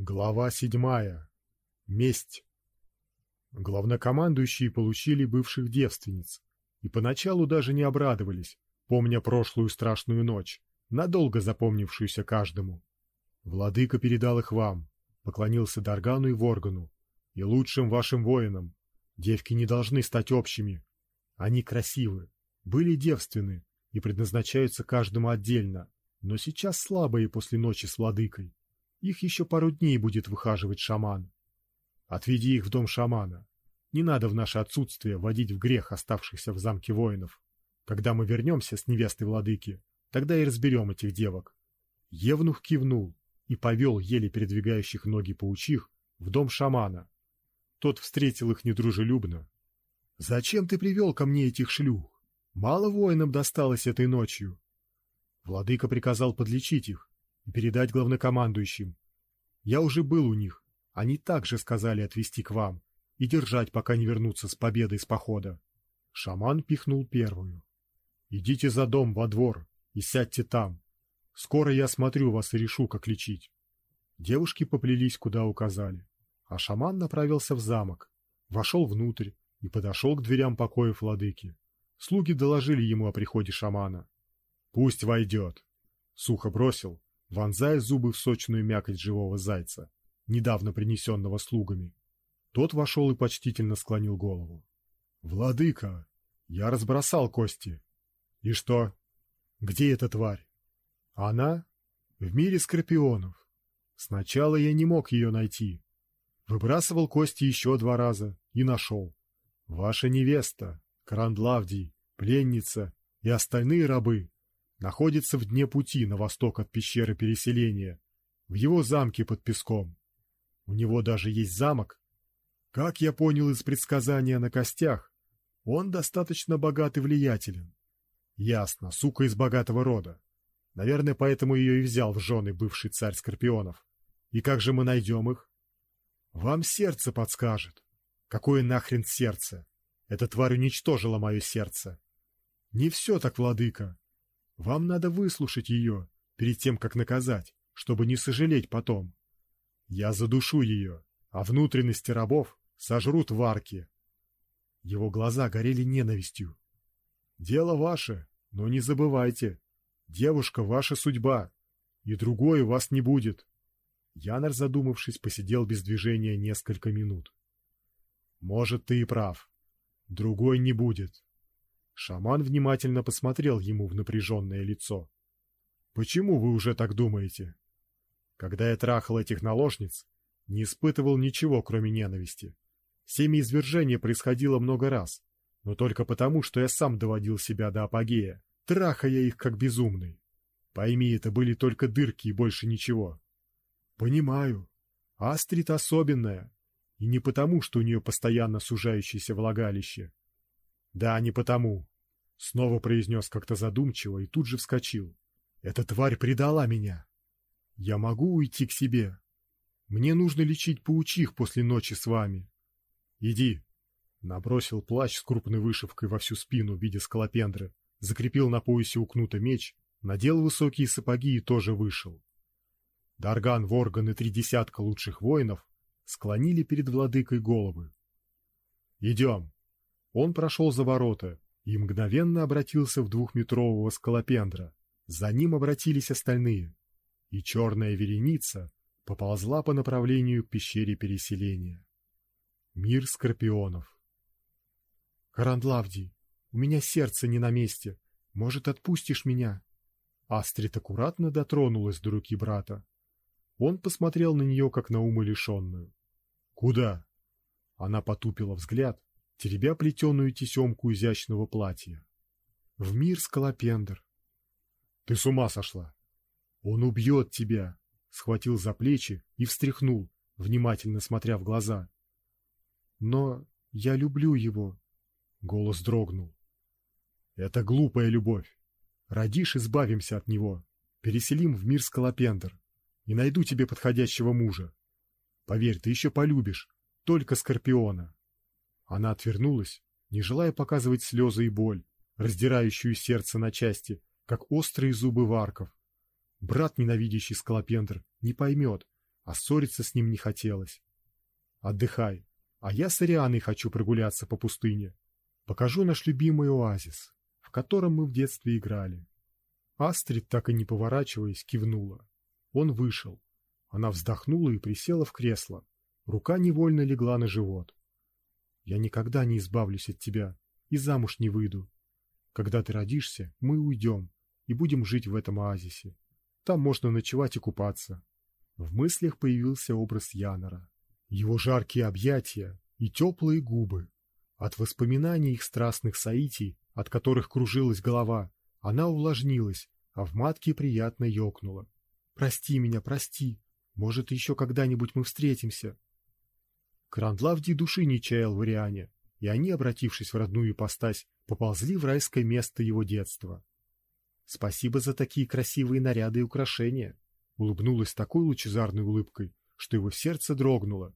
Глава седьмая. Месть. Главнокомандующие получили бывших девственниц и поначалу даже не обрадовались, помня прошлую страшную ночь, надолго запомнившуюся каждому. Владыка передал их вам, поклонился Даргану и Воргану, и лучшим вашим воинам. Девки не должны стать общими. Они красивы, были девственны и предназначаются каждому отдельно, но сейчас слабые после ночи с владыкой. Их еще пару дней будет выхаживать шаман. Отведи их в дом шамана. Не надо в наше отсутствие водить в грех оставшихся в замке воинов. Когда мы вернемся с невестой владыки, тогда и разберем этих девок. Евнух кивнул и повел еле передвигающих ноги паучих в дом шамана. Тот встретил их недружелюбно. «Зачем ты привел ко мне этих шлюх? Мало воинам досталось этой ночью». Владыка приказал подлечить их, и передать главнокомандующим. Я уже был у них. Они также сказали отвезти к вам и держать, пока не вернутся с победой с похода. Шаман пихнул первую. Идите за дом во двор и сядьте там. Скоро я смотрю вас и решу, как лечить. Девушки поплелись, куда указали, а шаман направился в замок, вошел внутрь и подошел к дверям покоев владыки. Слуги доложили ему о приходе шамана. Пусть войдет. Сухо бросил вонзая зубы в сочную мякоть живого зайца, недавно принесенного слугами. Тот вошел и почтительно склонил голову. «Владыка, я разбросал кости. И что? Где эта тварь? Она? В мире скорпионов. Сначала я не мог ее найти. Выбрасывал кости еще два раза и нашел. Ваша невеста, Карандлавдий, пленница и остальные рабы находится в дне пути на восток от пещеры переселения, в его замке под песком. У него даже есть замок. Как я понял из предсказания на костях, он достаточно богат и влиятелен. Ясно, сука из богатого рода. Наверное, поэтому ее и взял в жены бывший царь Скорпионов. И как же мы найдем их? Вам сердце подскажет. Какое нахрен сердце? Эта тварь уничтожила мое сердце. Не все так, владыка. Вам надо выслушать ее перед тем, как наказать, чтобы не сожалеть потом. Я задушу ее, а внутренности рабов сожрут в арке. Его глаза горели ненавистью. Дело ваше, но не забывайте, девушка ваша судьба, и другой вас не будет. Янар, задумавшись, посидел без движения несколько минут. Может, ты и прав. Другой не будет. Шаман внимательно посмотрел ему в напряженное лицо. Почему вы уже так думаете? Когда я трахал этих наложниц, не испытывал ничего, кроме ненависти. Семяизвержение происходило много раз, но только потому, что я сам доводил себя до апогея, трахая их как безумный. Пойми, это были только дырки и больше ничего. Понимаю. Астрид особенная. И не потому, что у нее постоянно сужающееся влагалище. Да, не потому. Снова произнес как-то задумчиво и тут же вскочил. Эта тварь предала меня. Я могу уйти к себе. Мне нужно лечить паучих после ночи с вами. Иди. Набросил плащ с крупной вышивкой во всю спину в виде скалопендры, закрепил на поясе у меч, надел высокие сапоги и тоже вышел. Дарган, Ворган и три десятка лучших воинов склонили перед владыкой головы. Идем. Он прошел за ворота, и мгновенно обратился в двухметрового скалопендра. За ним обратились остальные, и черная вереница поползла по направлению к пещере переселения. Мир скорпионов. Карандлавди, у меня сердце не на месте. Может, отпустишь меня? Астрид аккуратно дотронулась до руки брата. Он посмотрел на нее, как на умалишенную. Куда? Она потупила взгляд, теребя плетеную тесемку изящного платья. В мир скалопендр. Ты с ума сошла? Он убьет тебя! Схватил за плечи и встряхнул, внимательно смотря в глаза. Но я люблю его. Голос дрогнул. Это глупая любовь. Родишь, избавимся от него. Переселим в мир скалопендр. И найду тебе подходящего мужа. Поверь, ты еще полюбишь. Только Скорпиона. Она отвернулась, не желая показывать слезы и боль, раздирающую сердце на части, как острые зубы варков. Брат, ненавидящий скалопендр, не поймет, а ссориться с ним не хотелось. Отдыхай, а я с Арианой хочу прогуляться по пустыне. Покажу наш любимый оазис, в котором мы в детстве играли. Астрид, так и не поворачиваясь, кивнула. Он вышел. Она вздохнула и присела в кресло. Рука невольно легла на живот. Я никогда не избавлюсь от тебя и замуж не выйду. Когда ты родишься, мы уйдем и будем жить в этом оазисе. Там можно ночевать и купаться. В мыслях появился образ Янора. Его жаркие объятия и теплые губы. От воспоминаний их страстных соитий, от которых кружилась голова, она увлажнилась, а в матке приятно ёкнула. «Прости меня, прости. Может, еще когда-нибудь мы встретимся». Крандлавди души не чаял в Ириане, и они, обратившись в родную ипостась, поползли в райское место его детства. «Спасибо за такие красивые наряды и украшения», — улыбнулась такой лучезарной улыбкой, что его сердце дрогнуло.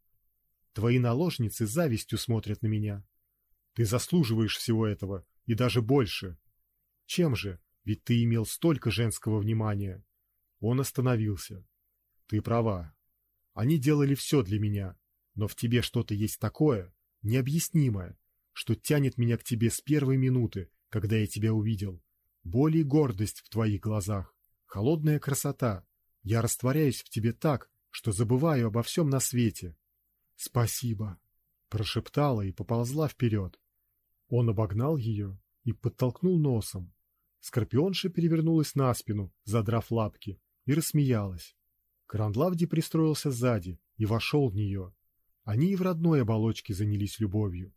«Твои наложницы завистью смотрят на меня. Ты заслуживаешь всего этого, и даже больше. Чем же? Ведь ты имел столько женского внимания». Он остановился. «Ты права. Они делали все для меня, но в тебе что-то есть такое, необъяснимое, что тянет меня к тебе с первой минуты, когда я тебя увидел. Боль и гордость в твоих глазах, холодная красота. Я растворяюсь в тебе так, что забываю обо всем на свете. Спасибо, прошептала и поползла вперед. Он обогнал ее и подтолкнул носом. Скорпионша перевернулась на спину, задрав лапки, и рассмеялась. Крандлавди пристроился сзади и вошел в нее. Они и в родной оболочке занялись любовью.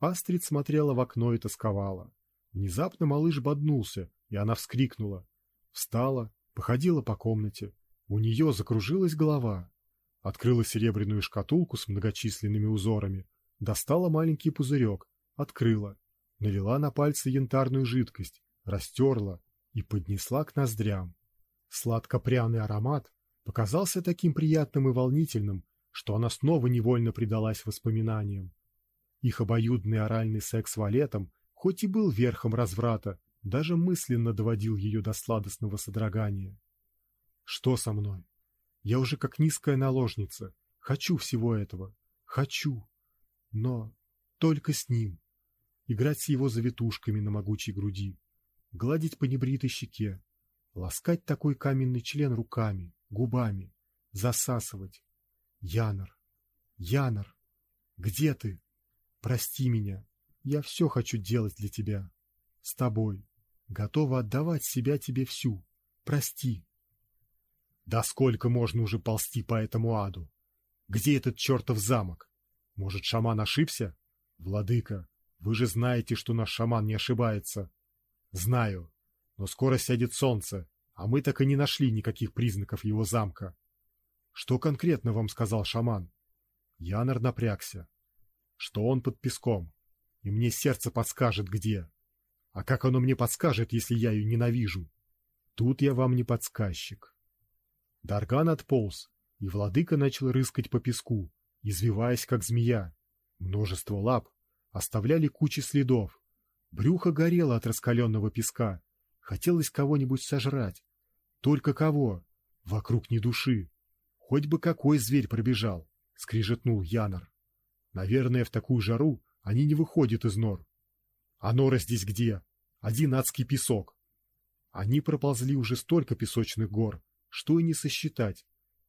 Астрид смотрела в окно и тосковала. Внезапно малыш боднулся, и она вскрикнула. Встала, походила по комнате. У нее закружилась голова. Открыла серебряную шкатулку с многочисленными узорами, достала маленький пузырек, открыла, налила на пальцы янтарную жидкость, растерла и поднесла к ноздрям. Сладко-пряный аромат показался таким приятным и волнительным, что она снова невольно предалась воспоминаниям. Их обоюдный оральный секс валетом, хоть и был верхом разврата, даже мысленно доводил ее до сладостного содрогания. Что со мной? Я уже как низкая наложница. Хочу всего этого. Хочу. Но только с ним. Играть с его завитушками на могучей груди. Гладить по небритой щеке. Ласкать такой каменный член руками, губами. Засасывать. Янор. Янор. Где ты? Прости меня. Я все хочу делать для тебя. С тобой. Готова отдавать себя тебе всю. Прости. Да сколько можно уже ползти по этому аду? Где этот чертов замок? Может, шаман ошибся? Владыка, вы же знаете, что наш шаман не ошибается. Знаю, но скоро сядет солнце, а мы так и не нашли никаких признаков его замка. Что конкретно вам сказал шаман? Янор напрягся что он под песком, и мне сердце подскажет, где. А как оно мне подскажет, если я ее ненавижу? Тут я вам не подсказчик. Дарган отполз, и владыка начал рыскать по песку, извиваясь, как змея. Множество лап оставляли кучи следов. Брюхо горело от раскаленного песка. Хотелось кого-нибудь сожрать. Только кого? Вокруг ни души. Хоть бы какой зверь пробежал, — скрижетнул Янор. Наверное, в такую жару они не выходят из нор. А нора здесь где? Один адский песок. Они проползли уже столько песочных гор, что и не сосчитать.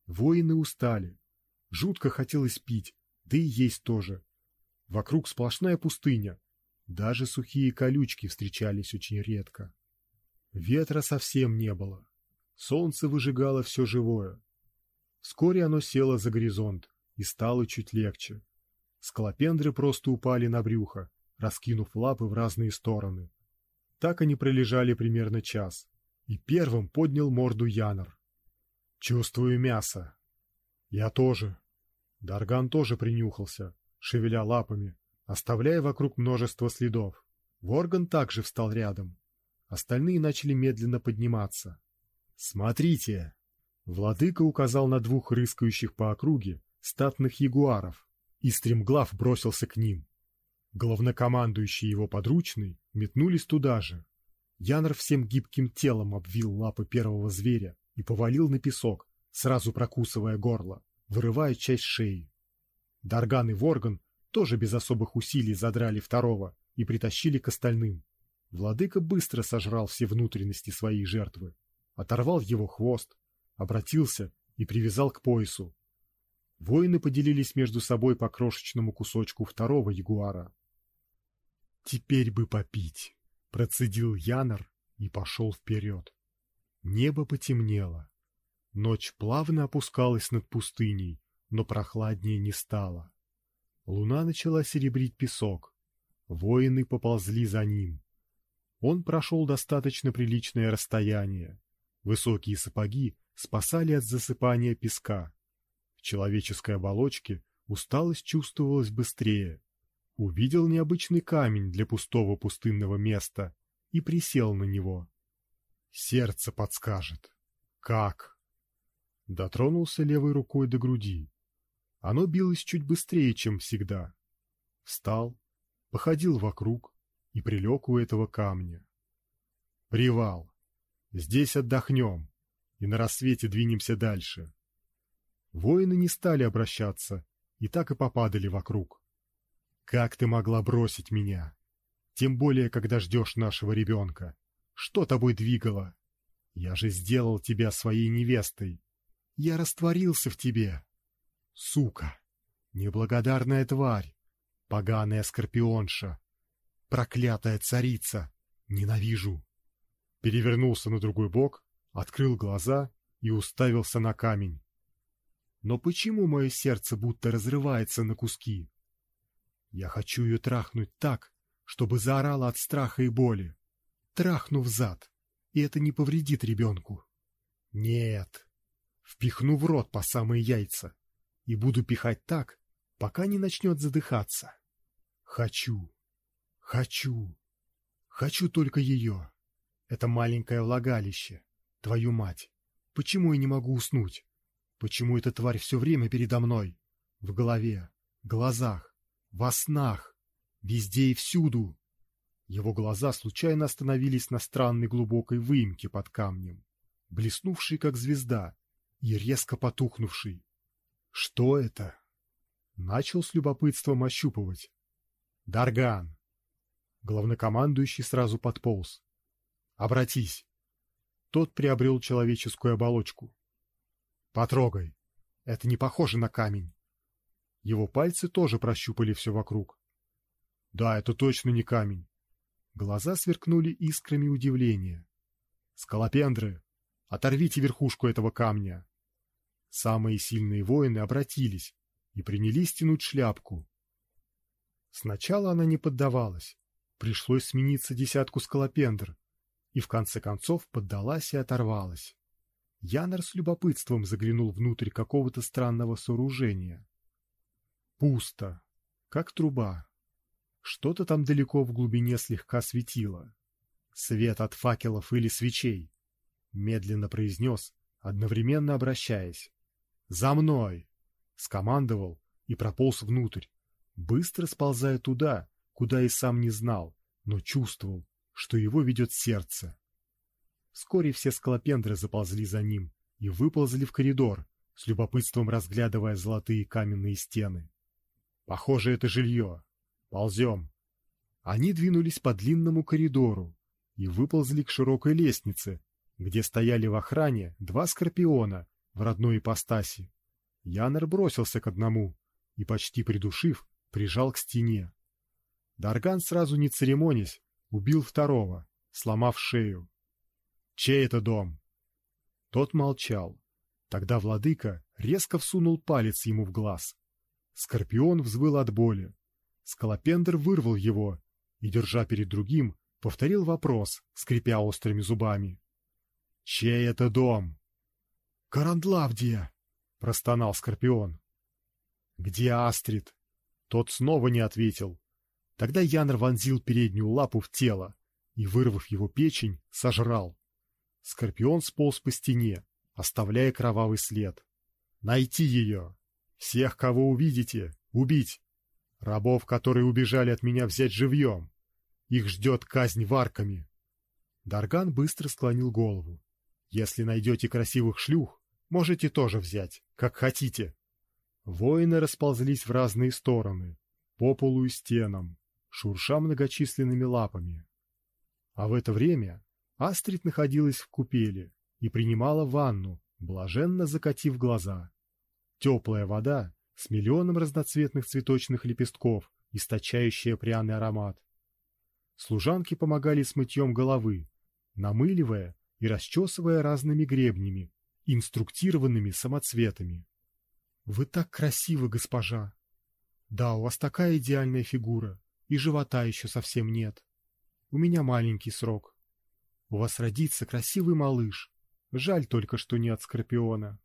Воины устали. Жутко хотелось пить, да и есть тоже. Вокруг сплошная пустыня. Даже сухие колючки встречались очень редко. Ветра совсем не было. Солнце выжигало все живое. Вскоре оно село за горизонт и стало чуть легче. Скалопендры просто упали на брюхо, раскинув лапы в разные стороны. Так они пролежали примерно час, и первым поднял морду Янор. «Чувствую мясо». «Я тоже». Дарган тоже принюхался, шевеля лапами, оставляя вокруг множество следов. Ворган также встал рядом. Остальные начали медленно подниматься. «Смотрите!» Владыка указал на двух рыскающих по округе статных ягуаров, и стремглав бросился к ним. Главнокомандующий его подручный метнулись туда же. Янр всем гибким телом обвил лапы первого зверя и повалил на песок, сразу прокусывая горло, вырывая часть шеи. Дарган и Ворган тоже без особых усилий задрали второго и притащили к остальным. Владыка быстро сожрал все внутренности своей жертвы, оторвал его хвост, обратился и привязал к поясу. Воины поделились между собой по крошечному кусочку второго ягуара. «Теперь бы попить!» — процедил Янор и пошел вперед. Небо потемнело. Ночь плавно опускалась над пустыней, но прохладнее не стало. Луна начала серебрить песок. Воины поползли за ним. Он прошел достаточно приличное расстояние. Высокие сапоги спасали от засыпания песка. В человеческой оболочке усталость чувствовалась быстрее. Увидел необычный камень для пустого пустынного места и присел на него. Сердце подскажет. Как? Дотронулся левой рукой до груди. Оно билось чуть быстрее, чем всегда. Встал, походил вокруг и прилег у этого камня. Привал. Здесь отдохнем и на рассвете двинемся дальше. Воины не стали обращаться и так и попадали вокруг. Как ты могла бросить меня? Тем более, когда ждешь нашего ребенка. Что тобой двигало? Я же сделал тебя своей невестой. Я растворился в тебе. Сука! Неблагодарная тварь! Поганая скорпионша! Проклятая царица! Ненавижу! Перевернулся на другой бок, открыл глаза и уставился на камень. Но почему мое сердце будто разрывается на куски? Я хочу ее трахнуть так, чтобы заорала от страха и боли. Трахну в зад, и это не повредит ребенку. Нет. Впихну в рот по самые яйца и буду пихать так, пока не начнет задыхаться. Хочу, хочу, хочу только ее. Это маленькое влагалище, твою мать. Почему я не могу уснуть? Почему эта тварь все время передо мной? В голове, глазах, во снах, везде и всюду. Его глаза случайно остановились на странной глубокой выемке под камнем, блеснувшей как звезда и резко потухнувшей. Что это? Начал с любопытством ощупывать. Дарган. Главнокомандующий сразу подполз. Обратись. Тот приобрел человеческую оболочку. Потрогай. Это не похоже на камень. Его пальцы тоже прощупали все вокруг. Да, это точно не камень. Глаза сверкнули искрами удивления. Скалопендры, оторвите верхушку этого камня. Самые сильные воины обратились и принялись тянуть шляпку. Сначала она не поддавалась. Пришлось смениться десятку скалопендр, и в конце концов поддалась и оторвалась. Янор с любопытством заглянул внутрь какого-то странного сооружения. Пусто, как труба. Что-то там далеко в глубине слегка светило. Свет от факелов или свечей. Медленно произнес, одновременно обращаясь. «За мной!» — скомандовал и прополз внутрь, быстро сползая туда, куда и сам не знал, но чувствовал, что его ведет сердце. Вскоре все скалопендры заползли за ним и выползли в коридор, с любопытством разглядывая золотые каменные стены. Похоже, это жилье. Ползем. Они двинулись по длинному коридору и выползли к широкой лестнице, где стояли в охране два скорпиона в родной ипостаси. Янер бросился к одному и, почти придушив, прижал к стене. Дарган сразу не церемонясь, убил второго, сломав шею. «Чей это дом?» Тот молчал. Тогда владыка резко всунул палец ему в глаз. Скорпион взвыл от боли. Скалопендр вырвал его и, держа перед другим, повторил вопрос, скрипя острыми зубами. «Чей это дом?» «Карандлавдия!» — простонал Скорпион. «Где Астрид?» Тот снова не ответил. Тогда Янр вонзил переднюю лапу в тело и, вырвав его печень, сожрал. Скорпион сполз по стене, оставляя кровавый след. «Найти ее! Всех, кого увидите, убить! Рабов, которые убежали от меня, взять живьем! Их ждет казнь варками!» Дарган быстро склонил голову. «Если найдете красивых шлюх, Можете тоже взять, как хотите. Воины расползлись в разные стороны, по полу и стенам, шурша многочисленными лапами. А в это время Астрид находилась в купели и принимала ванну, блаженно закатив глаза. Теплая вода с миллионом разноцветных цветочных лепестков, источающая пряный аромат. Служанки помогали с мытьем головы, намыливая и расчесывая разными гребнями, инструктированными самоцветами. Вы так красивы, госпожа. Да, у вас такая идеальная фигура, и живота еще совсем нет. У меня маленький срок. У вас родится красивый малыш. Жаль только, что не от Скорпиона.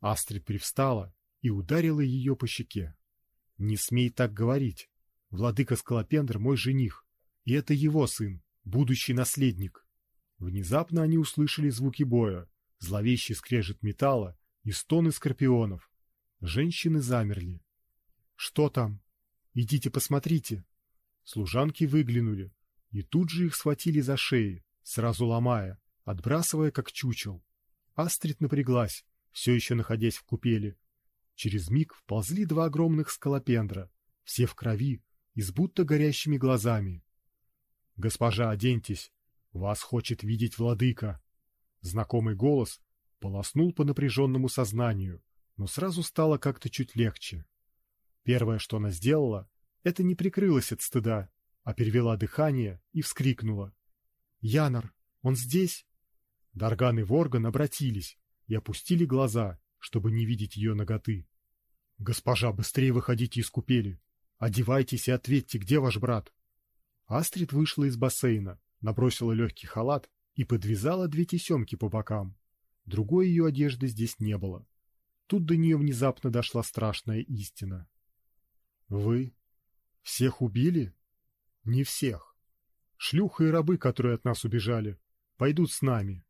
Астрид привстала и ударила ее по щеке. Не смей так говорить. Владыка Скалопендр мой жених, и это его сын, будущий наследник. Внезапно они услышали звуки боя, зловещий скрежет металла и стоны скорпионов. Женщины замерли. Что там? Идите посмотрите. Служанки выглянули, и тут же их схватили за шеи, сразу ломая, отбрасывая как чучел. Астрид напряглась, все еще находясь в купели. Через миг вползли два огромных скалопендра, все в крови и с будто горящими глазами. Госпожа, оденьтесь, вас хочет видеть владыка. Знакомый голос полоснул по напряженному сознанию, но сразу стало как-то чуть легче. Первое, что она сделала, это не прикрылась от стыда, а перевела дыхание и вскрикнула: "Янор, он здесь?" Дарган и Ворган обратились и опустили глаза, чтобы не видеть ее ноготы. Госпожа, быстрее выходите из купели, одевайтесь и ответьте, где ваш брат. Астрид вышла из бассейна, набросила легкий халат и подвязала две тесемки по бокам. Другой ее одежды здесь не было. Тут до нее внезапно дошла страшная истина. Вы всех убили? Не всех. Шлюха и рабы, которые от нас убежали, пойдут с нами.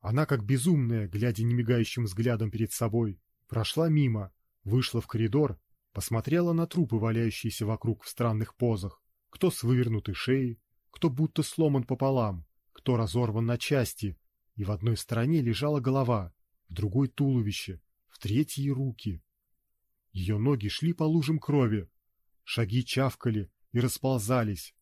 Она, как безумная, глядя немигающим взглядом перед собой, прошла мимо, вышла в коридор, посмотрела на трупы, валяющиеся вокруг в странных позах, кто с вывернутой шеей, кто будто сломан пополам, кто разорван на части, и в одной стороне лежала голова, в другой туловище, в третьей руки. Ее ноги шли по лужам крови, шаги чавкали и расползались.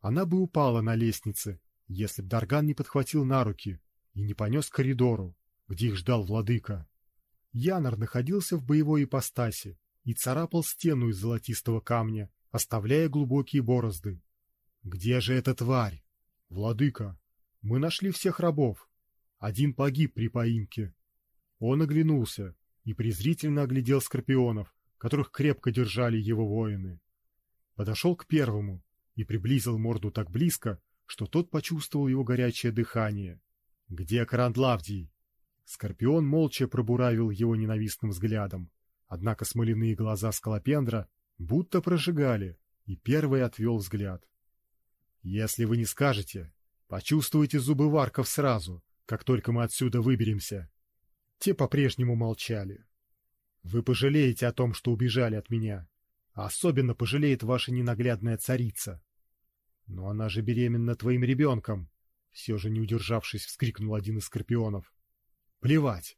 Она бы упала на лестнице, если б Дарган не подхватил на руки и не понес к коридору, где их ждал владыка. Янор находился в боевой ипостаси и царапал стену из золотистого камня, оставляя глубокие борозды. Где же эта тварь? Владыка, мы нашли всех рабов. Один погиб при поимке. Он оглянулся и презрительно оглядел скорпионов, которых крепко держали его воины. Подошел к первому и приблизил морду так близко, что тот почувствовал его горячее дыхание. Где Карандлавдий? Скорпион молча пробуравил его ненавистным взглядом, однако смоляные глаза скалопендра будто прожигали, и первый отвел взгляд. Если вы не скажете, почувствуете зубы варков сразу, как только мы отсюда выберемся. Те по-прежнему молчали. Вы пожалеете о том, что убежали от меня, особенно пожалеет ваша ненаглядная царица. Но она же беременна твоим ребенком, все же не удержавшись, вскрикнул один из скорпионов. Плевать.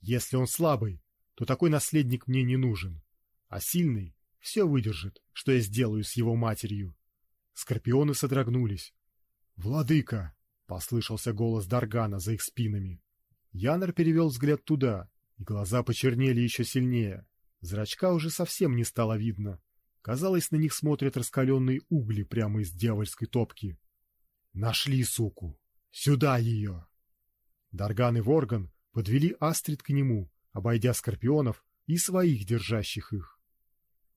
Если он слабый, то такой наследник мне не нужен, а сильный все выдержит, что я сделаю с его матерью. Скорпионы содрогнулись. Владыка, послышался голос Даргана за их спинами. Янор перевел взгляд туда, и глаза почернели еще сильнее. Зрачка уже совсем не стало видно. Казалось, на них смотрят раскаленные угли прямо из дьявольской топки. Нашли суку. Сюда ее. Дарган и Ворган подвели Астрид к нему, обойдя скорпионов и своих держащих их.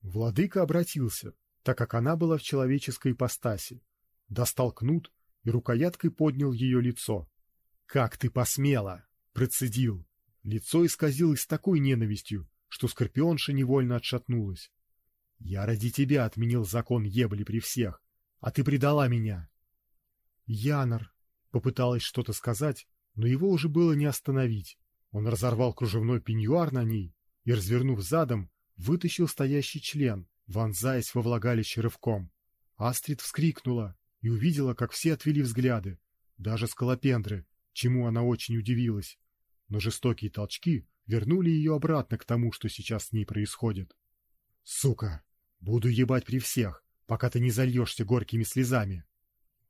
Владыка обратился, так как она была в человеческой ипостаси, достал кнут и рукояткой поднял ее лицо. Как ты посмела! Процедил. Лицо исказилось такой ненавистью, что скорпионша невольно отшатнулась. Я ради тебя отменил закон ебли при всех, а ты предала меня. Янор попыталась что-то сказать, но его уже было не остановить. Он разорвал кружевной пеньюар на ней и, развернув задом, вытащил стоящий член, вонзаясь во влагалище рывком. Астрид вскрикнула и увидела, как все отвели взгляды, даже скалопендры, чему она очень удивилась но жестокие толчки вернули ее обратно к тому, что сейчас с ней происходит. Сука! Буду ебать при всех, пока ты не зальешься горькими слезами.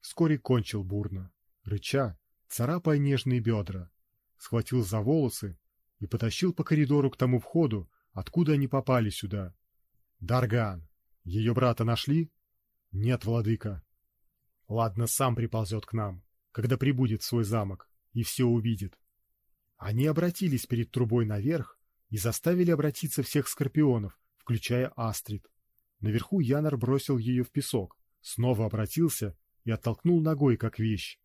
Вскоре кончил бурно, рыча, царапая нежные бедра, схватил за волосы и потащил по коридору к тому входу, откуда они попали сюда. Дарган, ее брата нашли? Нет, владыка. Ладно, сам приползет к нам, когда прибудет в свой замок и все увидит. Они обратились перед трубой наверх и заставили обратиться всех скорпионов, включая Астрид. Наверху Янар бросил ее в песок, снова обратился и оттолкнул ногой, как вещь.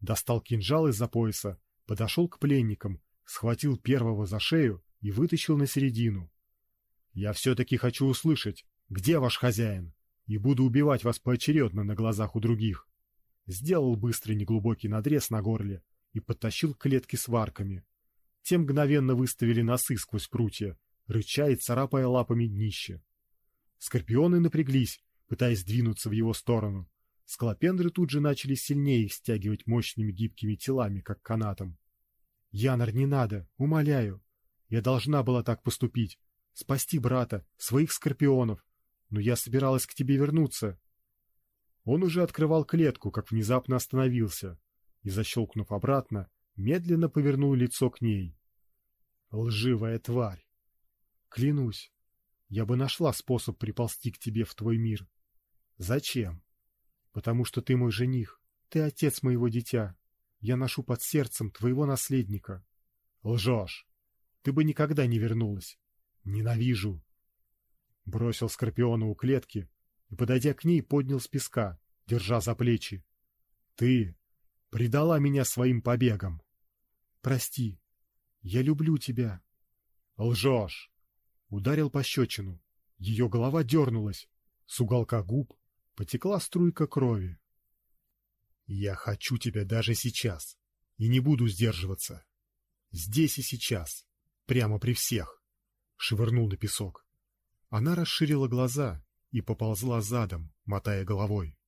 Достал кинжал из-за пояса, подошел к пленникам, схватил первого за шею и вытащил на середину. «Я все-таки хочу услышать, где ваш хозяин, и буду убивать вас поочередно на глазах у других». Сделал быстрый неглубокий надрез на горле и подтащил к клетке с варками. Те мгновенно выставили носы сквозь прутья, рыча и царапая лапами днище. Скорпионы напряглись, пытаясь двинуться в его сторону. Склопендры тут же начали сильнее их стягивать мощными гибкими телами, как канатом. Янор, не надо, умоляю. Я должна была так поступить. Спасти брата, своих скорпионов. Но я собиралась к тебе вернуться. Он уже открывал клетку, как внезапно остановился и, защелкнув обратно, медленно повернул лицо к ней. Лживая тварь! Клянусь, я бы нашла способ приползти к тебе в твой мир. Зачем? Потому что ты мой жених, ты отец моего дитя. Я ношу под сердцем твоего наследника. Лжешь. Ты бы никогда не вернулась. Ненавижу. Бросил Скорпиона у клетки и, подойдя к ней, поднял с песка, держа за плечи. Ты предала меня своим побегам. Прости. Я люблю тебя. Лжешь. Ударил пощечину. Ее голова дернулась. С уголка губ потекла струйка крови. Я хочу тебя даже сейчас. И не буду сдерживаться. Здесь и сейчас. Прямо при всех. Швырнул на песок. Она расширила глаза и поползла задом, мотая головой.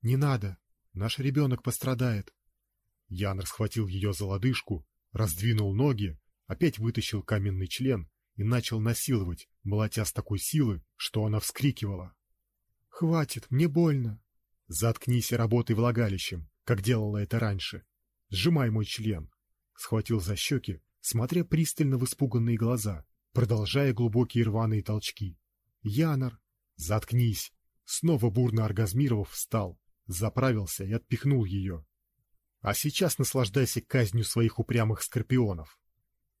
Не надо. Наш ребенок пострадает. Ян расхватил ее за лодыжку, раздвинул ноги, опять вытащил каменный член и начал насиловать, молотя с такой силы, что она вскрикивала. «Хватит, мне больно!» «Заткнись и работай влагалищем, как делала это раньше. Сжимай мой член!» Схватил за щеки, смотря пристально в испуганные глаза, продолжая глубокие рваные толчки. «Янор!» «Заткнись!» Снова бурно оргазмировав, встал, заправился и отпихнул ее. «А сейчас наслаждайся казнью своих упрямых скорпионов!»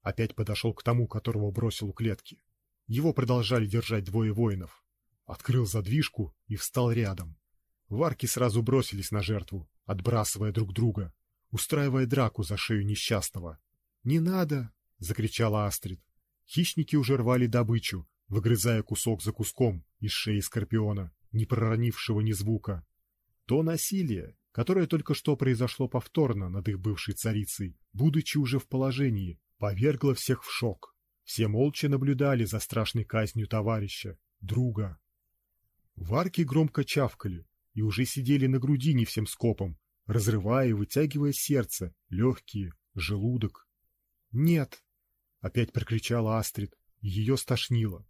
Опять подошел к тому, которого бросил у клетки. Его продолжали держать двое воинов. Открыл задвижку и встал рядом. Варки сразу бросились на жертву, отбрасывая друг друга, устраивая драку за шею несчастного. «Не надо!» — закричала Астрид. Хищники уже рвали добычу, выгрызая кусок за куском из шеи скорпиона, не проронившего ни звука. То насилие, которое только что произошло повторно над их бывшей царицей, будучи уже в положении, повергло всех в шок. Все молча наблюдали за страшной казнью товарища, друга. Варки громко чавкали и уже сидели на грудине всем скопом, разрывая и вытягивая сердце, легкие, желудок. «Нет!» — опять прокричала Астрид, и ее стошнило.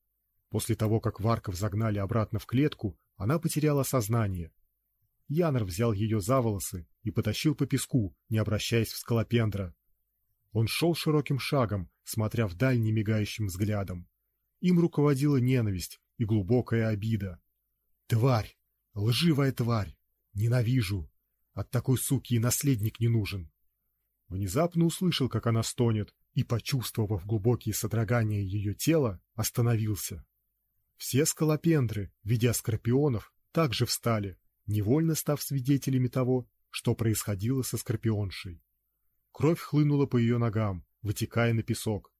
После того, как Варков загнали обратно в клетку, она потеряла сознание. Янор взял ее за волосы и потащил по песку, не обращаясь в скалопендра. Он шел широким шагом, смотря вдаль немигающим взглядом. Им руководила ненависть и глубокая обида. Тварь! Лживая тварь! Ненавижу! От такой суки и наследник не нужен. Внезапно услышал, как она стонет, и, почувствовав глубокие содрогания ее тела, остановился. Все скалопендры, видя скорпионов, также встали, невольно став свидетелями того, что происходило со скорпионшей. Кровь хлынула по ее ногам, вытекая на песок.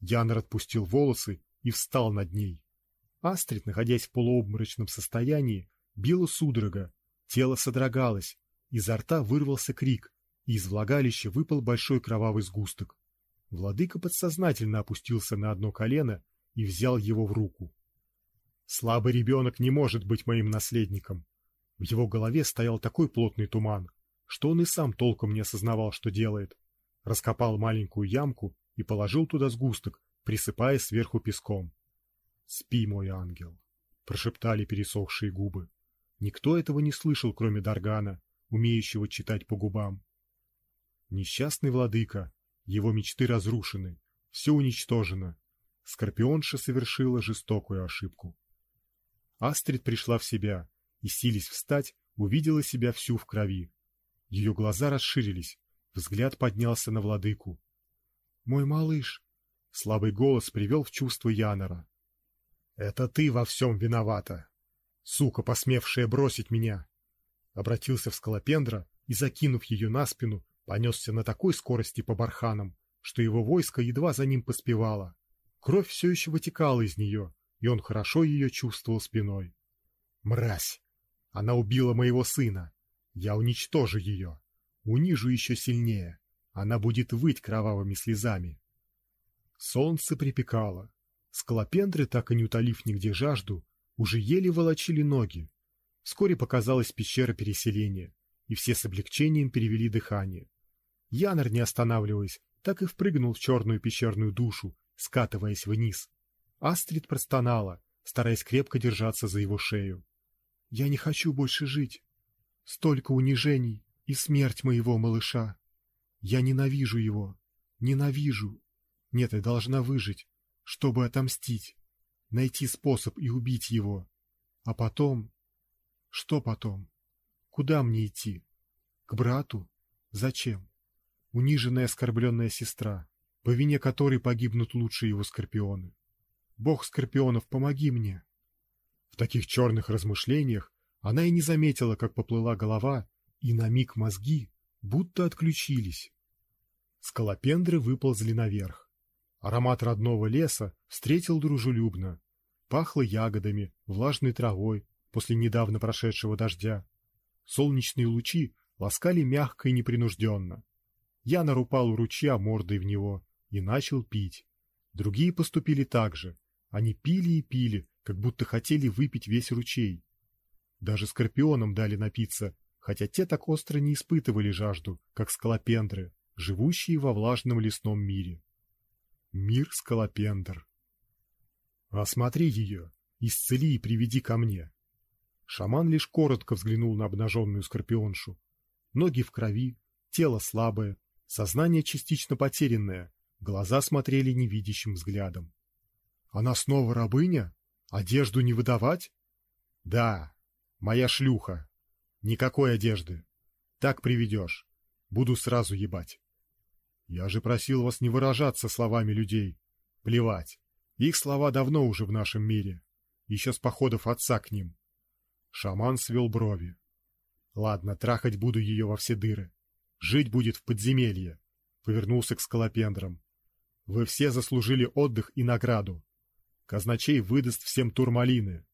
Янер отпустил волосы и встал над ней. Астрид, находясь в полуобморочном состоянии, била судорога, тело содрогалось, изо рта вырвался крик, и из влагалища выпал большой кровавый сгусток. Владыка подсознательно опустился на одно колено и взял его в руку. Слабый ребенок не может быть моим наследником. В его голове стоял такой плотный туман, что он и сам толком не осознавал, что делает. Раскопал маленькую ямку и положил туда сгусток, присыпая сверху песком. «Спи, мой ангел», — прошептали пересохшие губы. Никто этого не слышал, кроме Даргана, умеющего читать по губам. Несчастный владыка, его мечты разрушены, все уничтожено. Скорпионша совершила жестокую ошибку. Астрид пришла в себя и, сились встать, увидела себя всю в крови. Ее глаза расширились, взгляд поднялся на владыку. «Мой малыш!» — слабый голос привел в чувство Янора. «Это ты во всем виновата! Сука, посмевшая бросить меня!» Обратился в Скалопендра и, закинув ее на спину, понесся на такой скорости по барханам, что его войско едва за ним поспевало. Кровь все еще вытекала из нее, и он хорошо ее чувствовал спиной. «Мразь! Она убила моего сына! Я уничтожу ее! Унижу еще сильнее! Она будет выть кровавыми слезами!» Солнце припекало. Скалопендры, так и не утолив нигде жажду, уже еле волочили ноги. Вскоре показалась пещера переселения, и все с облегчением перевели дыхание. Янор, не останавливаясь, так и впрыгнул в черную пещерную душу, скатываясь вниз. Астрид простонала, стараясь крепко держаться за его шею. «Я не хочу больше жить. Столько унижений и смерть моего малыша. Я ненавижу его. Ненавижу. Нет, я должна выжить, чтобы отомстить, найти способ и убить его. А потом... Что потом? Куда мне идти? К брату? Зачем? Униженная оскорбленная сестра, по вине которой погибнут лучшие его скорпионы. Бог скорпионов, помоги мне. В таких черных размышлениях она и не заметила, как поплыла голова, и на миг мозги будто отключились. Скалопендры выползли наверх. Аромат родного леса встретил дружелюбно. Пахло ягодами, влажной травой после недавно прошедшего дождя. Солнечные лучи ласкали мягко и непринужденно. Янор упал у ручья мордой в него и начал пить. Другие поступили так же, они пили и пили, как будто хотели выпить весь ручей. Даже скорпионам дали напиться, хотя те так остро не испытывали жажду, как скалопендры, живущие во влажном лесном мире. Мир скалопендр. Осмотри ее, исцели и приведи ко мне. Шаман лишь коротко взглянул на обнаженную скорпионшу. Ноги в крови, тело слабое, сознание частично потерянное, глаза смотрели невидящим взглядом. Она снова рабыня? Одежду не выдавать? Да, моя шлюха. Никакой одежды. Так приведешь. Буду сразу ебать. Я же просил вас не выражаться словами людей. Плевать. Их слова давно уже в нашем мире. Еще с походов отца к ним. Шаман свел брови. Ладно, трахать буду ее во все дыры. Жить будет в подземелье. Повернулся к скалопендрам. Вы все заслужили отдых и награду. Казначей выдаст всем турмалины,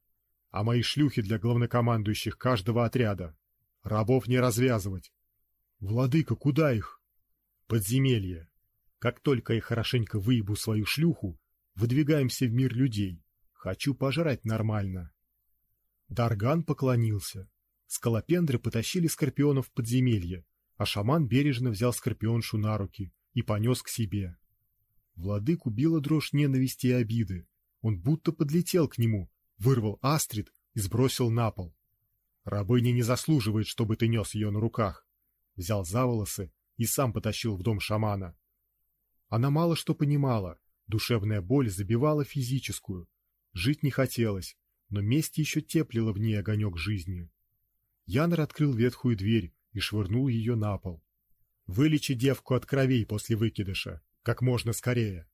а мои шлюхи для главнокомандующих каждого отряда. Рабов не развязывать. Владыка, куда их? Подземелье. Как только я хорошенько выебу свою шлюху, выдвигаемся в мир людей. Хочу пожрать нормально. Дарган поклонился. Скалопендры потащили скорпионов в подземелье, а шаман бережно взял скорпионшу на руки и понес к себе. Владыку била дрожь ненависти и обиды. Он будто подлетел к нему, вырвал Астрид и сбросил на пол. Рабыня не заслуживает, чтобы ты нес ее на руках. Взял за волосы и сам потащил в дом шамана. Она мало что понимала, душевная боль забивала физическую. Жить не хотелось, но месть еще теплила в ней огонек жизни. Янор открыл ветхую дверь и швырнул ее на пол. «Вылечи девку от кровей после выкидыша, как можно скорее.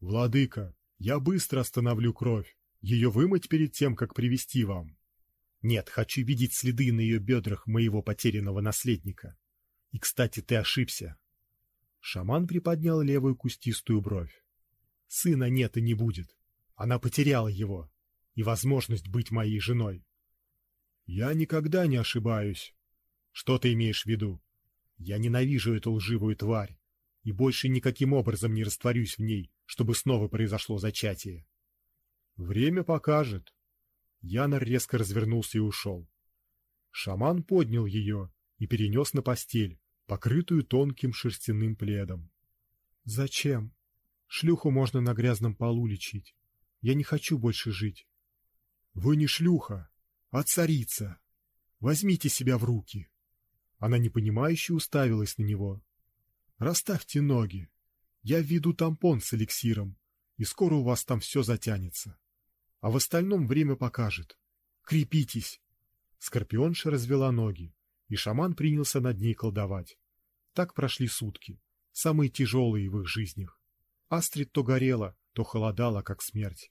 Владыка, я быстро остановлю кровь. Ее вымыть перед тем, как привести вам. Нет, хочу видеть следы на ее бедрах моего потерянного наследника. И, кстати, ты ошибся. Шаман приподнял левую кустистую бровь. Сына нет и не будет. Она потеряла его и возможность быть моей женой. Я никогда не ошибаюсь. Что ты имеешь в виду? Я ненавижу эту лживую тварь и больше никаким образом не растворюсь в ней, чтобы снова произошло зачатие. Время покажет. Янор резко развернулся и ушел. Шаман поднял ее и перенес на постель, покрытую тонким шерстяным пледом. Зачем? Шлюху можно на грязном полу лечить. Я не хочу больше жить. Вы не шлюха, а царица. Возьмите себя в руки. Она непонимающе уставилась на него. Расставьте ноги. Я введу тампон с эликсиром, и скоро у вас там все затянется. А в остальном время покажет. Крепитесь. Скорпионша развела ноги, и шаман принялся над ней колдовать. Так прошли сутки, самые тяжелые в их жизнях. Астрид то горела, то холодала, как смерть.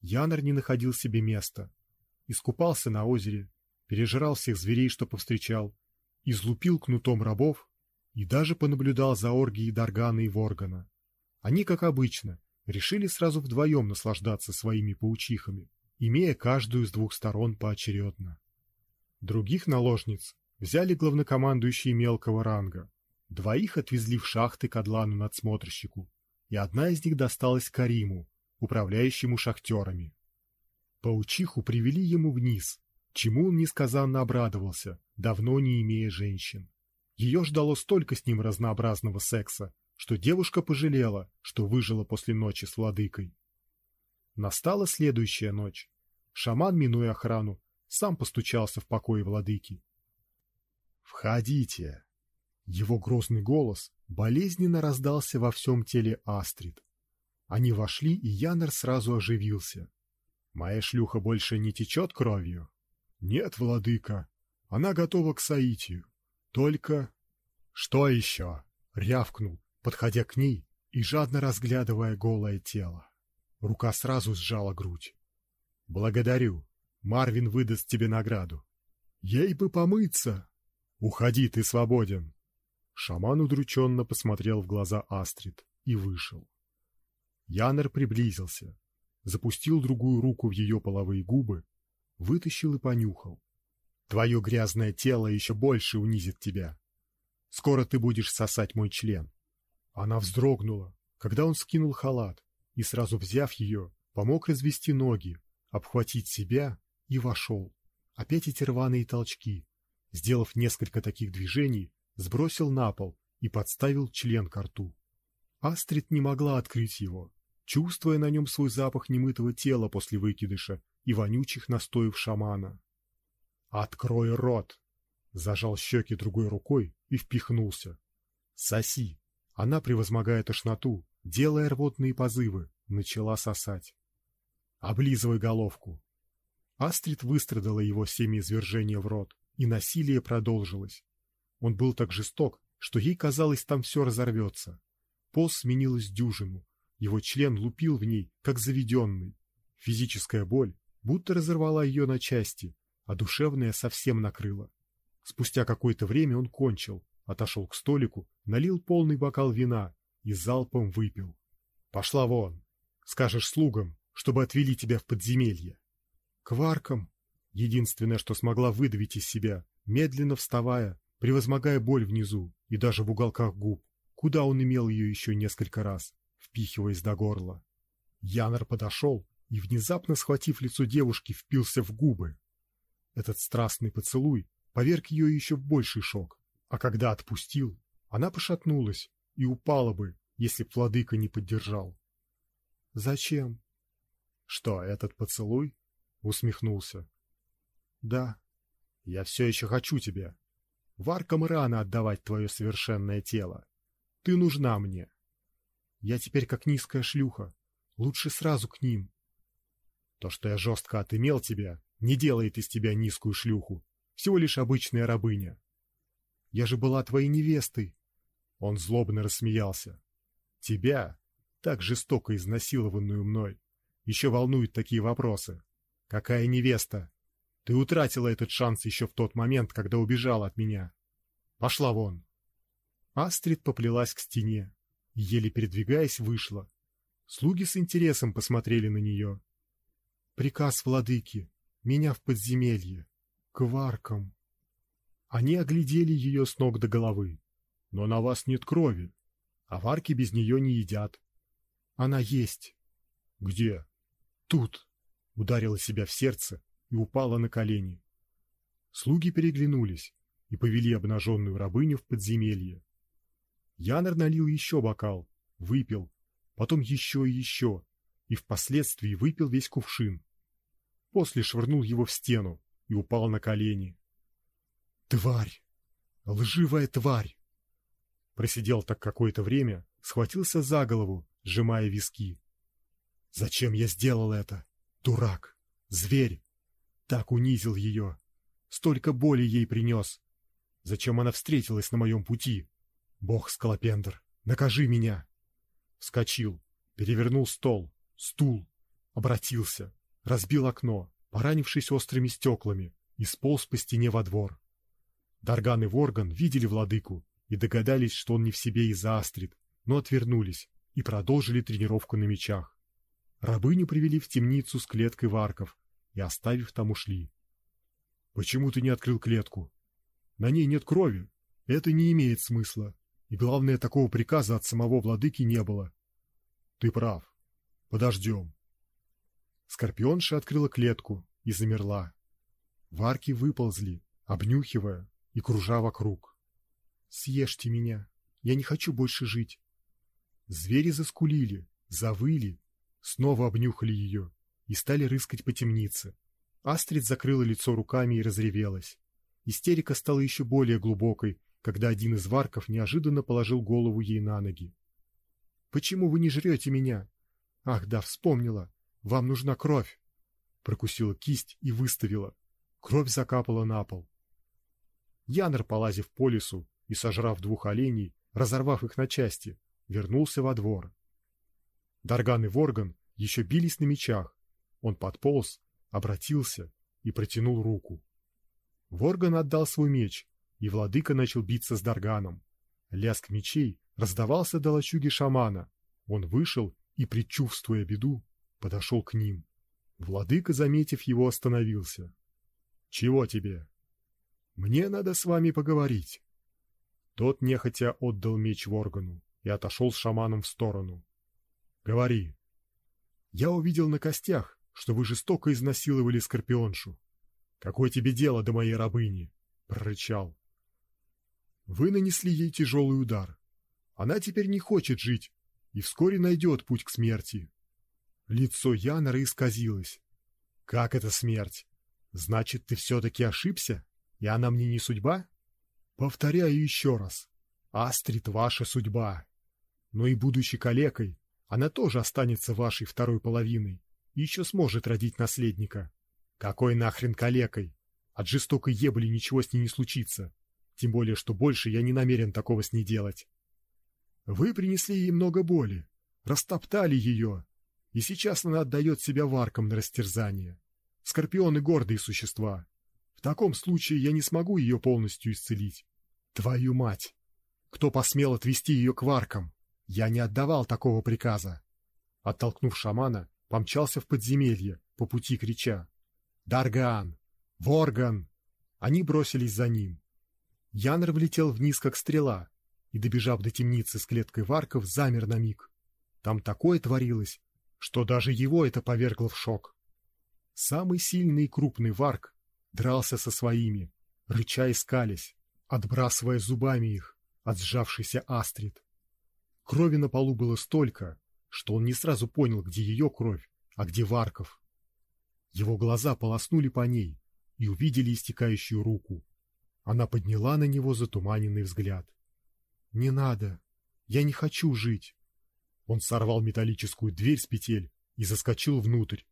Янор не находил себе места. Искупался на озере, пережрал всех зверей, что повстречал, излупил кнутом рабов и даже понаблюдал за оргией Даргана и Воргана. Они, как обычно, решили сразу вдвоем наслаждаться своими паучихами, имея каждую с двух сторон поочередно. Других наложниц взяли главнокомандующие мелкого ранга, двоих отвезли в шахты к Адлану-надсмотрщику, и одна из них досталась Кариму, управляющему шахтерами. Паучиху привели ему вниз, чему он несказанно обрадовался, давно не имея женщин. Ее ждало столько с ним разнообразного секса, что девушка пожалела, что выжила после ночи с владыкой. Настала следующая ночь. Шаман, минуя охрану, сам постучался в покое владыки. «Входите!» Его грозный голос болезненно раздался во всем теле Астрид. Они вошли, и Янер сразу оживился. «Моя шлюха больше не течет кровью?» «Нет, владыка, она готова к соитию. Только... Что еще? Рявкнул, подходя к ней и жадно разглядывая голое тело. Рука сразу сжала грудь. Благодарю. Марвин выдаст тебе награду. Ей бы помыться. Уходи, ты свободен. Шаман удрученно посмотрел в глаза Астрид и вышел. Янер приблизился, запустил другую руку в ее половые губы, вытащил и понюхал. Твое грязное тело еще больше унизит тебя. Скоро ты будешь сосать мой член. Она вздрогнула, когда он скинул халат и, сразу взяв ее, помог развести ноги, обхватить себя и вошел. Опять эти рваные толчки. Сделав несколько таких движений, сбросил на пол и подставил член к рту. Астрид не могла открыть его, чувствуя на нем свой запах немытого тела после выкидыша и вонючих настоев шамана. «Открой рот!» Зажал щеки другой рукой и впихнулся. «Соси!» Она, превозмогая тошноту, делая рвотные позывы, начала сосать. «Облизывай головку!» Астрид выстрадала его семяизвержение в рот, и насилие продолжилось. Он был так жесток, что ей казалось, там все разорвется. Пол сменилась дюжину, его член лупил в ней, как заведенный. Физическая боль будто разорвала ее на части, а душевное совсем накрыло. Спустя какое-то время он кончил, отошел к столику, налил полный бокал вина и залпом выпил. Пошла вон. Скажешь слугам, чтобы отвели тебя в подземелье. Кварком. Единственное, что смогла выдавить из себя, медленно вставая, превозмогая боль внизу и даже в уголках губ, куда он имел ее еще несколько раз, впихиваясь до горла. Янор подошел и, внезапно схватив лицо девушки, впился в губы. Этот страстный поцелуй поверг ее еще в больший шок, а когда отпустил, она пошатнулась и упала бы, если б владыка не поддержал. «Зачем?» «Что, этот поцелуй?» — усмехнулся. «Да, я все еще хочу тебя. Варкам рано отдавать твое совершенное тело. Ты нужна мне. Я теперь как низкая шлюха, лучше сразу к ним. То, что я жестко отымел тебя, не делает из тебя низкую шлюху, всего лишь обычная рабыня. Я же была твоей невестой. Он злобно рассмеялся. Тебя, так жестоко изнасилованную мной, еще волнуют такие вопросы. Какая невеста? Ты утратила этот шанс еще в тот момент, когда убежала от меня. Пошла вон. Астрид поплелась к стене еле передвигаясь, вышла. Слуги с интересом посмотрели на нее. Приказ владыки меня в подземелье, к варкам. Они оглядели ее с ног до головы. Но на вас нет крови, а варки без нее не едят. Она есть. Где? Тут. Ударила себя в сердце и упала на колени. Слуги переглянулись и повели обнаженную рабыню в подземелье. Янер налил еще бокал, выпил, потом еще и еще, и впоследствии выпил весь кувшин. После швырнул его в стену и упал на колени. Тварь! Лживая тварь! Просидел так какое-то время, схватился за голову, сжимая виски. Зачем я сделал это? Дурак! Зверь! Так унизил ее! Столько боли ей принес! Зачем она встретилась на моем пути? Бог Скалопендр, накажи меня! Вскочил, перевернул стол, стул, обратился, разбил окно, поранившись острыми стеклами, и сполз по стене во двор. Дарган и Ворган видели владыку и догадались, что он не в себе из-за Астрид, но отвернулись и продолжили тренировку на мечах. Рабыню привели в темницу с клеткой варков и, оставив там, ушли. Почему ты не открыл клетку? На ней нет крови. Это не имеет смысла. И главное, такого приказа от самого владыки не было. Ты прав. Подождем. Скорпионша открыла клетку и замерла. Варки выползли, обнюхивая и кружа вокруг. Съешьте меня. Я не хочу больше жить. Звери заскулили, завыли, снова обнюхали ее и стали рыскать по темнице. Астрид закрыла лицо руками и разревелась. Истерика стала еще более глубокой, когда один из варков неожиданно положил голову ей на ноги. Почему вы не жрете меня? Ах, да, вспомнила. Вам нужна кровь. Прокусила кисть и выставила. Кровь закапала на пол. Янер, полазив по лесу и сожрав двух оленей, разорвав их на части, вернулся во двор. Дарган и Ворган еще бились на мечах. Он подполз, обратился и протянул руку. Ворган отдал свой меч, и владыка начал биться с Дарганом. Лязг мечей раздавался до лачуги шамана. Он вышел и, предчувствуя беду, подошел к ним. Владыка, заметив его, остановился. Чего тебе? Мне надо с вами поговорить. Тот нехотя отдал меч Воргану и отошел с шаманом в сторону. Говори. Я увидел на костях, что вы жестоко изнасиловали скорпионшу. Какое тебе дело до моей рабыни? прорычал. Вы нанесли ей тяжелый удар. Она теперь не хочет жить и вскоре найдет путь к смерти. Лицо Янора исказилось. Как это смерть? Значит, ты все-таки ошибся, и она мне не судьба? Повторяю еще раз. Астрид ваша судьба. Но и будучи калекой, она тоже останется вашей второй половиной и еще сможет родить наследника. Какой нахрен калекой? От жестокой ебли ничего с ней не случится. Тем более, что больше я не намерен такого с ней делать. Вы принесли ей много боли, растоптали ее, и сейчас она отдает себя варкам на растерзание. Скорпионы гордые существа. В таком случае я не смогу ее полностью исцелить. Твою мать! Кто посмел отвести ее к варкам? Я не отдавал такого приказа. Оттолкнув шамана, помчался в подземелье, по пути крича: "Дарган! Ворган!" Они бросились за ним. Янр влетел вниз как стрела и, добежав до темницы с клеткой варков, замер на миг. Там такое творилось, что даже его это повергло в шок. Самый сильный и крупный варк дрался со своими, рыча и скалясь, отбрасывая зубами их от сжавшейся астрид. Крови на полу было столько, что он не сразу понял, где ее кровь, а где варков. Его глаза полоснули по ней и увидели истекающую руку. Она подняла на него затуманенный взгляд. Не надо, я не хочу жить. Он сорвал металлическую дверь с петель и заскочил внутрь.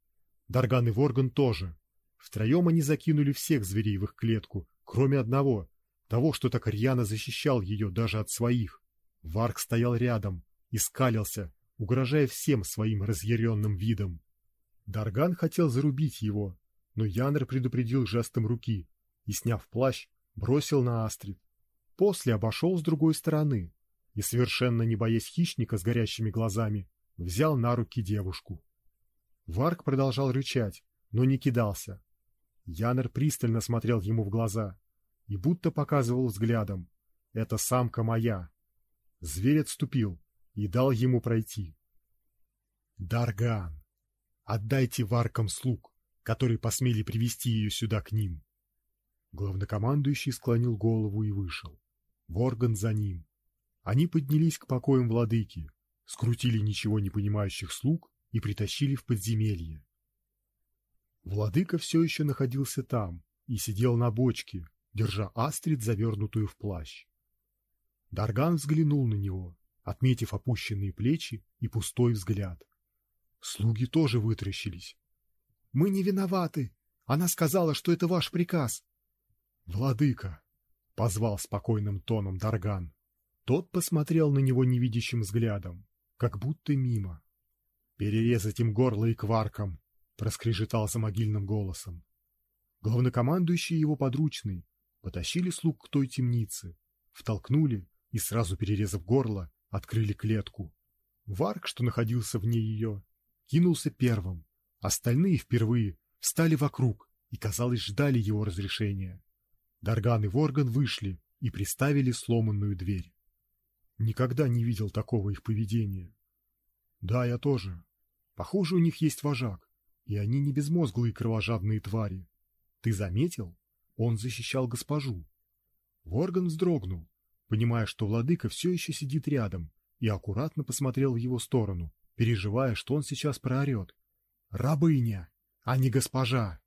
Дарган и Ворган тоже. Втроем они закинули всех зверей в их клетку, кроме одного, того, что так рьяно защищал ее даже от своих. Варк стоял рядом и скалился, угрожая всем своим разъяренным видом. Дарган хотел зарубить его, но Янер предупредил жестом руки и, сняв плащ, бросил на Астрид. После обошел с другой стороны и, совершенно не боясь хищника с горящими глазами, взял на руки девушку. Варк продолжал рычать, но не кидался. Янер пристально смотрел ему в глаза и будто показывал взглядом: "Это самка моя". Зверь отступил и дал ему пройти. Дарган, отдайте варкам слуг, которые посмели привести ее сюда к ним. Главнокомандующий склонил голову и вышел. Ворган за ним. Они поднялись к покоям владыки, скрутили ничего не понимающих слуг и притащили в подземелье. Владыка все еще находился там и сидел на бочке, держа Астрид, завернутую в плащ. Дарган взглянул на него, отметив опущенные плечи и пустой взгляд. Слуги тоже вытрящились. Мы не виноваты. Она сказала, что это ваш приказ. Владыка, позвал спокойным тоном Дарган. Тот посмотрел на него невидящим взглядом, как будто мимо. Перерезать им горло и кварком, проскрежетал за могильным голосом. Главнокомандующий его подручный потащили слуг к той темнице, втолкнули и сразу перерезав горло, открыли клетку. Варк, что находился вне ее, кинулся первым. Остальные впервые встали вокруг и, казалось, ждали его разрешения. Дарган и Ворган вышли и приставили сломанную дверь. Никогда не видел такого их поведения. Да, я тоже. Похоже, у них есть вожак, и они не безмозглые кровожадные твари. Ты заметил? Он защищал госпожу. Ворган вздрогнул, понимая, что владыка все еще сидит рядом, и аккуратно посмотрел в его сторону, переживая, что он сейчас проорет. «Рабыня, а не госпожа!»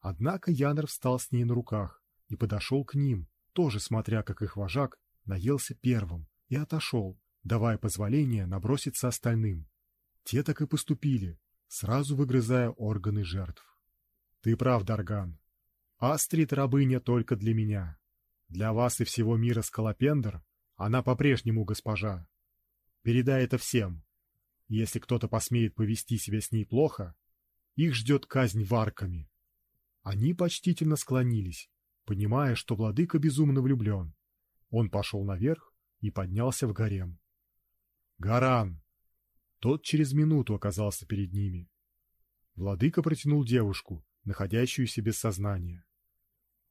Однако Янер встал с ней на руках и подошел к ним, тоже смотря, как их вожак наелся первым и отошел, давая позволение наброситься остальным. Те так и поступили, сразу выгрызая органы жертв. Ты прав, Дарган. Астрид рабыня только для меня. Для вас и всего мира Скалопендр она по-прежнему госпожа. Передай это всем. Если кто-то посмеет повести себя с ней плохо, их ждет казнь варками. Они почтительно склонились, понимая, что владыка безумно влюблен. Он пошел наверх и поднялся в гарем. Гаран! Тот через минуту оказался перед ними. Владыка протянул девушку, находящуюся без сознания.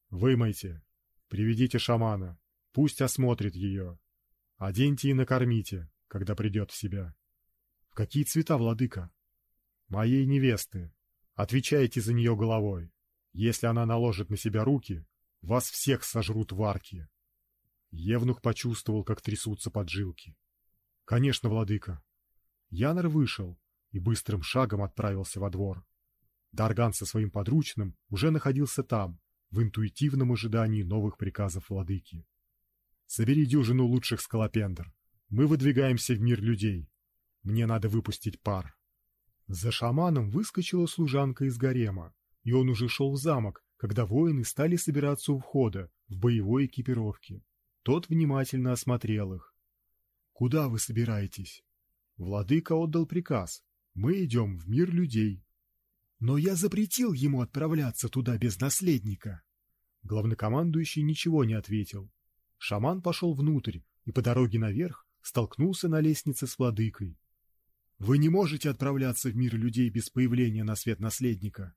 Вымойте, приведите шамана, пусть осмотрит ее. Оденьте и накормите, когда придет в себя. В какие цвета, владыка? Моей невесты. Отвечайте за нее головой. Если она наложит на себя руки, вас всех сожрут варки. Евнух почувствовал, как трясутся поджилки. Конечно, владыка. Янор вышел и быстрым шагом отправился во двор. Дарган со своим подручным уже находился там, в интуитивном ожидании новых приказов владыки. Собери дюжину лучших скалопендр. Мы выдвигаемся в мир людей. Мне надо выпустить пар. За шаманом выскочила служанка из гарема, и он уже шел в замок, когда воины стали собираться у входа в боевой экипировке. Тот внимательно осмотрел их. Куда вы собираетесь? Владыка отдал приказ. Мы идем в мир людей. Но я запретил ему отправляться туда без наследника. Главнокомандующий ничего не ответил. Шаман пошел внутрь и по дороге наверх столкнулся на лестнице с владыкой. Вы не можете отправляться в мир людей без появления на свет наследника.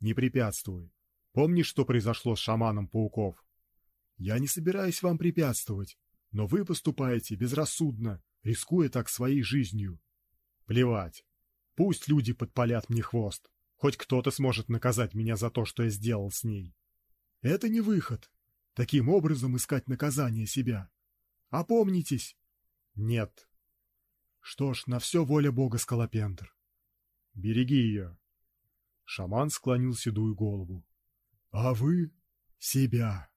Не препятствуй. Помнишь, что произошло с шаманом пауков? Я не собираюсь вам препятствовать, но вы поступаете безрассудно, рискуя так своей жизнью. Плевать. Пусть люди подпалят мне хвост. Хоть кто-то сможет наказать меня за то, что я сделал с ней. Это не выход. Таким образом искать наказание себя. Опомнитесь. Нет. Что ж, на все воля бога Скалопендр. Береги ее. Шаман склонил седую голову. А вы себя.